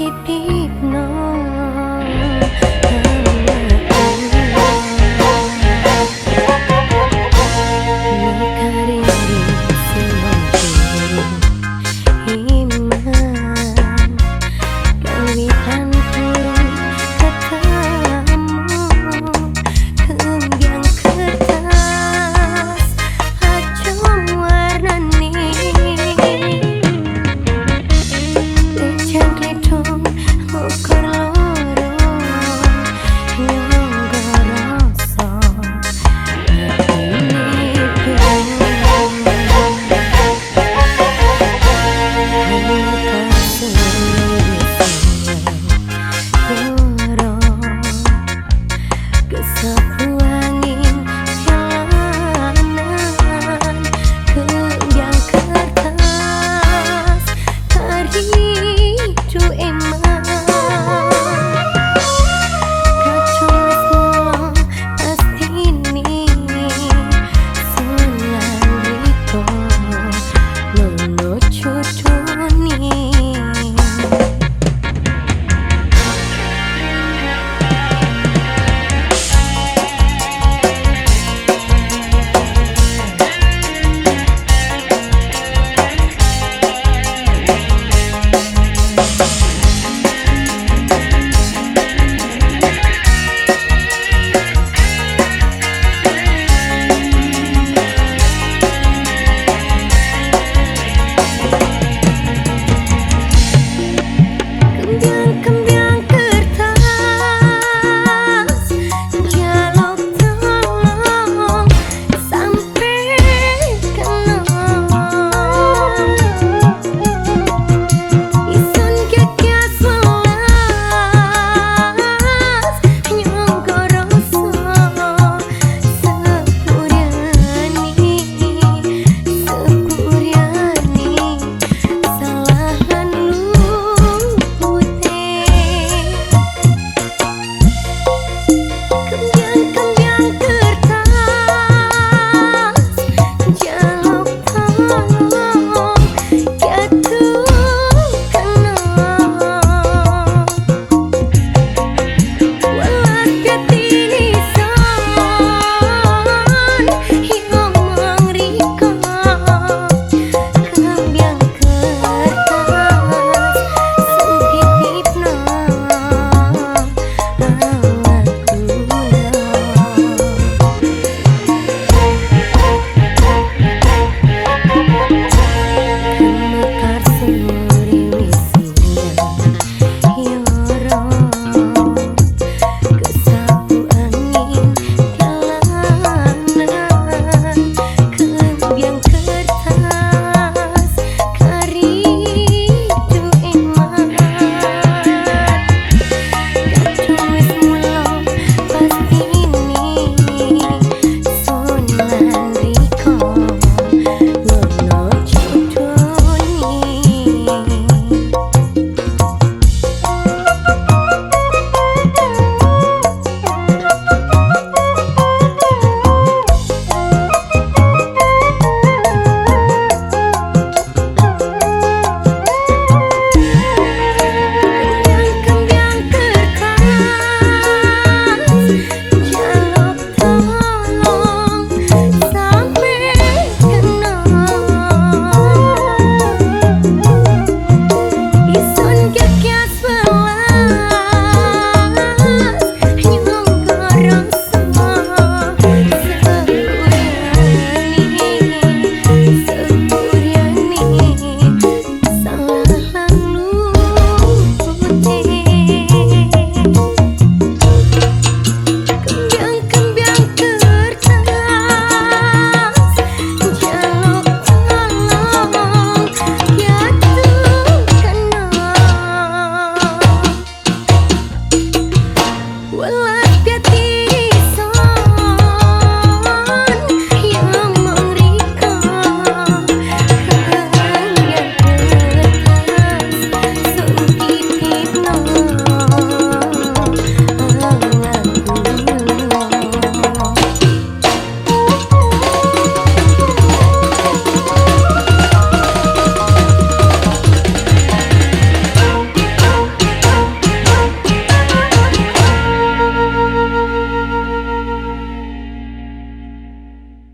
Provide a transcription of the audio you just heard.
keep you